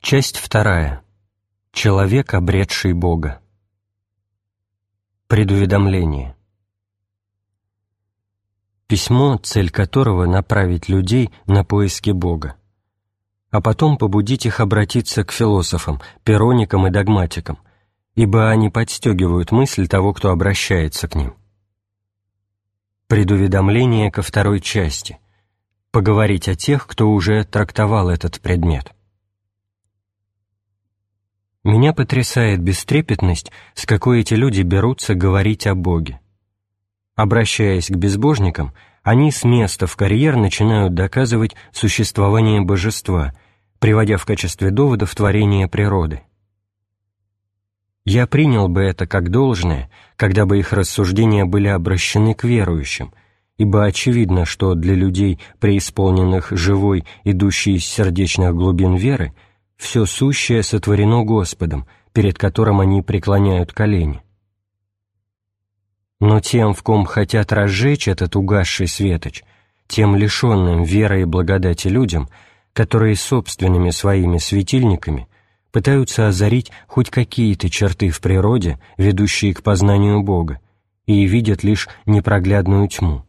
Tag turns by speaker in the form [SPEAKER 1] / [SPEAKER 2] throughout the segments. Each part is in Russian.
[SPEAKER 1] Часть вторая. Человек, обретший Бога. Предуведомление. Письмо, цель которого — направить людей на поиски Бога, а потом побудить их обратиться к философам, пероникам и догматикам, ибо они подстегивают мысль того, кто обращается к ним. Предуведомление ко второй части. Поговорить о тех, кто уже трактовал этот предмет. Меня потрясает бестрепетность, с какой эти люди берутся говорить о Боге. Обращаясь к безбожникам, они с места в карьер начинают доказывать существование божества, приводя в качестве доводов творение природы. Я принял бы это как должное, когда бы их рассуждения были обращены к верующим, ибо очевидно, что для людей, преисполненных живой, идущей из сердечных глубин веры, все сущее сотворено Господом, перед которым они преклоняют колени. Но тем, в ком хотят разжечь этот угасший светоч, тем лишенным веры и благодати людям, которые собственными своими светильниками пытаются озарить хоть какие-то черты в природе, ведущие к познанию Бога, и видят лишь непроглядную тьму.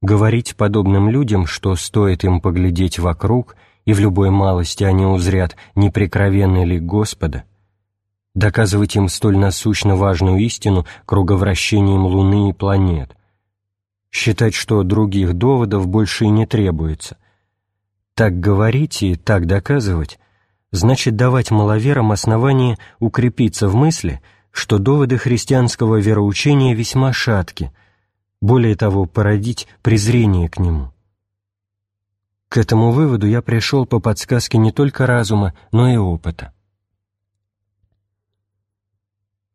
[SPEAKER 1] Говорить подобным людям, что стоит им поглядеть вокруг – и в любой малости они узрят, непрекровенный ли Господа, доказывать им столь насущно важную истину круговращением Луны и планет, считать, что других доводов больше и не требуется. Так говорить и так доказывать значит давать маловерам основание укрепиться в мысли, что доводы христианского вероучения весьма шатки, более того, породить презрение к нему. К этому выводу я пришел по подсказке не только разума, но и опыта.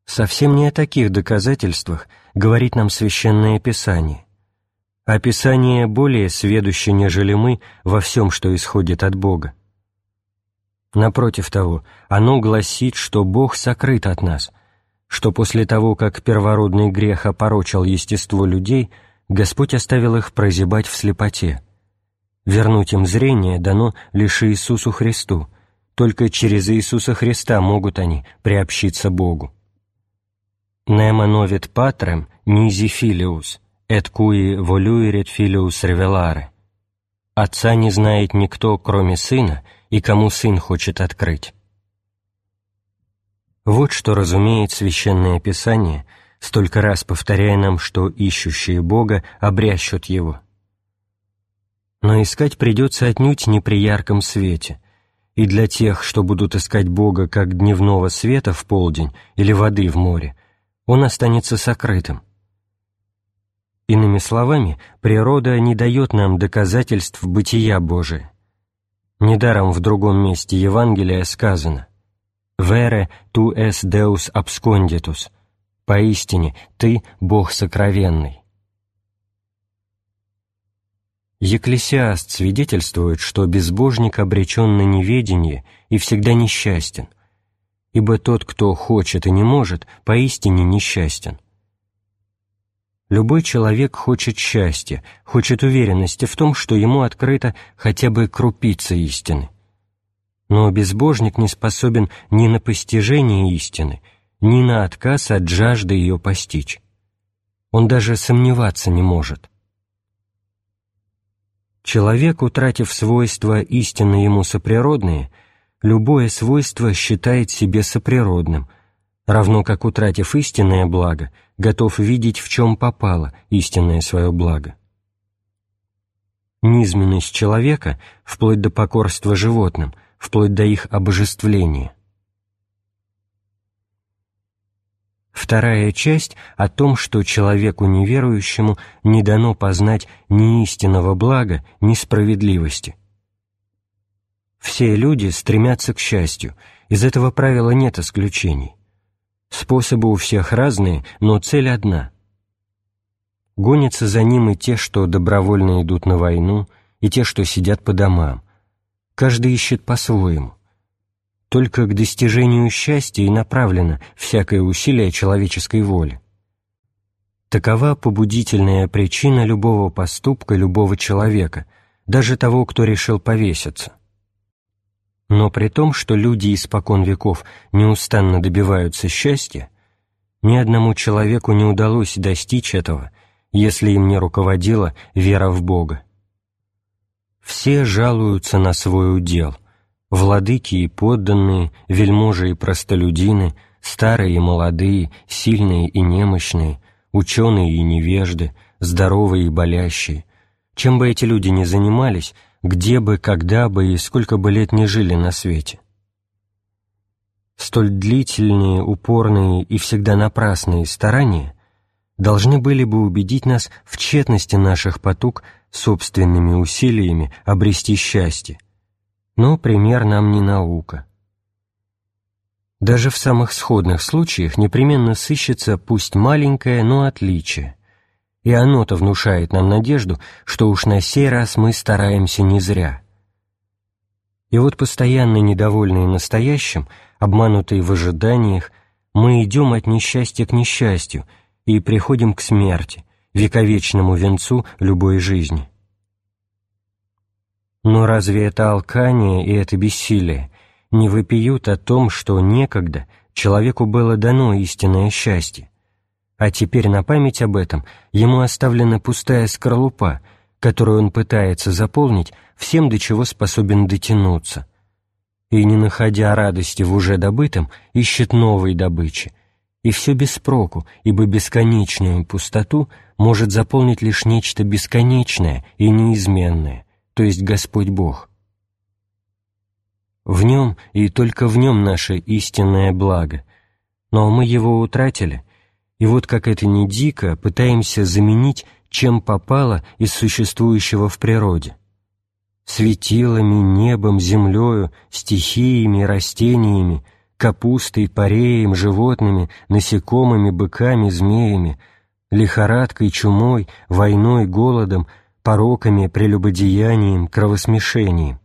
[SPEAKER 1] Совсем не о таких доказательствах говорит нам Священное Писание. А Писание более сведуще, нежели мы, во всем, что исходит от Бога. Напротив того, оно гласит, что Бог сокрыт от нас, что после того, как первородный грех опорочил естество людей, Господь оставил их прозябать в слепоте – Вернуть им зрение дано лишь Иисусу Христу, только через Иисуса Христа могут они приобщиться Богу. «Нема новит патрем низи филиус, et cui voluiret filius revelare». Отца не знает никто, кроме Сына, и кому Сын хочет открыть. Вот что разумеет Священное Писание, столько раз повторяя нам, что ищущие Бога обрящут Его – но искать придется отнюдь не при ярком свете, и для тех, что будут искать Бога как дневного света в полдень или воды в море, он останется сокрытым. Иными словами, природа не дает нам доказательств бытия Божия. Недаром в другом месте Евангелия сказано «Вере tu es Deus absconditus» — «Поистине, ты — Бог сокровенный». Екклесиаст свидетельствует, что безбожник обречен на неведение и всегда несчастен, ибо тот, кто хочет и не может, поистине несчастен. Любой человек хочет счастья, хочет уверенности в том, что ему открыто хотя бы крупица истины. Но безбожник не способен ни на постижение истины, ни на отказ от жажды ее постичь. Он даже сомневаться не может – Человек, утратив свойства истинно ему соприродные, любое свойство считает себе соприродным, равно как, утратив истинное благо, готов видеть, в чем попало истинное свое благо. Низменность человека, вплоть до покорства животным, вплоть до их обожествления, Вторая часть о том, что человеку неверующему не дано познать ни истинного блага, ни справедливости. Все люди стремятся к счастью, из этого правила нет исключений. Способы у всех разные, но цель одна. Гонятся за ним и те, что добровольно идут на войну, и те, что сидят по домам. Каждый ищет по-своему. Только к достижению счастья и направлено всякое усилие человеческой воли. Такова побудительная причина любого поступка любого человека, даже того, кто решил повеситься. Но при том, что люди испокон веков неустанно добиваются счастья, ни одному человеку не удалось достичь этого, если им не руководила вера в Бога. Все жалуются на свой удел – владыки и подданные, вельможи и простолюдины, старые и молодые, сильные и немощные, ученые и невежды, здоровые и болящие. Чем бы эти люди ни занимались, где бы, когда бы и сколько бы лет не жили на свете. Столь длительные, упорные и всегда напрасные старания должны были бы убедить нас в тщетности наших потуг собственными усилиями обрести счастье. Но пример нам не наука. Даже в самых сходных случаях непременно сыщется пусть маленькое, но отличие. И оно-то внушает нам надежду, что уж на сей раз мы стараемся не зря. И вот постоянно недовольные настоящим, обманутые в ожиданиях, мы идем от несчастья к несчастью и приходим к смерти, вековечному венцу любой жизни. Но разве это алкание и это бессилие не выпьют о том, что некогда человеку было дано истинное счастье, а теперь на память об этом ему оставлена пустая скорлупа, которую он пытается заполнить всем, до чего способен дотянуться, и, не находя радости в уже добытом, ищет новой добычи, и все без проку, ибо бесконечную пустоту может заполнить лишь нечто бесконечное и неизменное, то есть Господь Бог. В нем и только в нем наше истинное благо, но мы его утратили, и вот как это ни дико, пытаемся заменить чем попало из существующего в природе. Светилами, небом, землею, стихиями, растениями, капустой, пареем, животными, насекомыми, быками, змеями, лихорадкой, чумой, войной, голодом, пороками, прелюбодеянием, кровосмешением.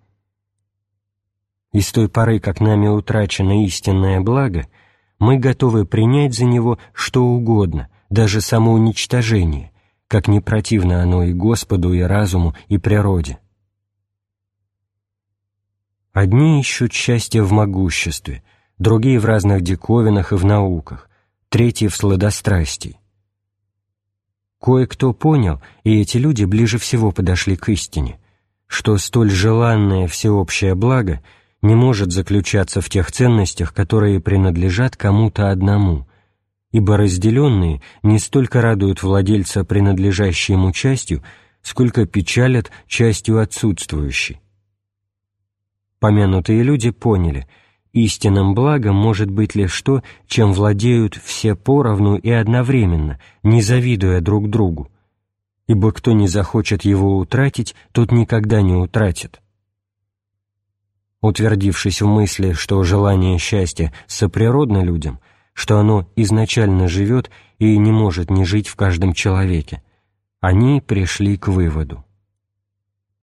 [SPEAKER 1] И с той поры, как нами утрачено истинное благо, мы готовы принять за него что угодно, даже самоуничтожение, как не противно оно и Господу, и разуму, и природе. Одни ищут счастье в могуществе, другие в разных диковинах и в науках, третьи в сладострастии. Кое-кто понял, и эти люди ближе всего подошли к истине, что столь желанное всеобщее благо — не может заключаться в тех ценностях, которые принадлежат кому-то одному, ибо разделенные не столько радуют владельца принадлежащей ему частью, сколько печалят частью отсутствующей. Помянутые люди поняли, истинным благом может быть лишь то, чем владеют все поровну и одновременно, не завидуя друг другу, ибо кто не захочет его утратить, тот никогда не утратит утвердившись в мысли, что желание счастья соприродно людям, что оно изначально живет и не может не жить в каждом человеке, они пришли к выводу.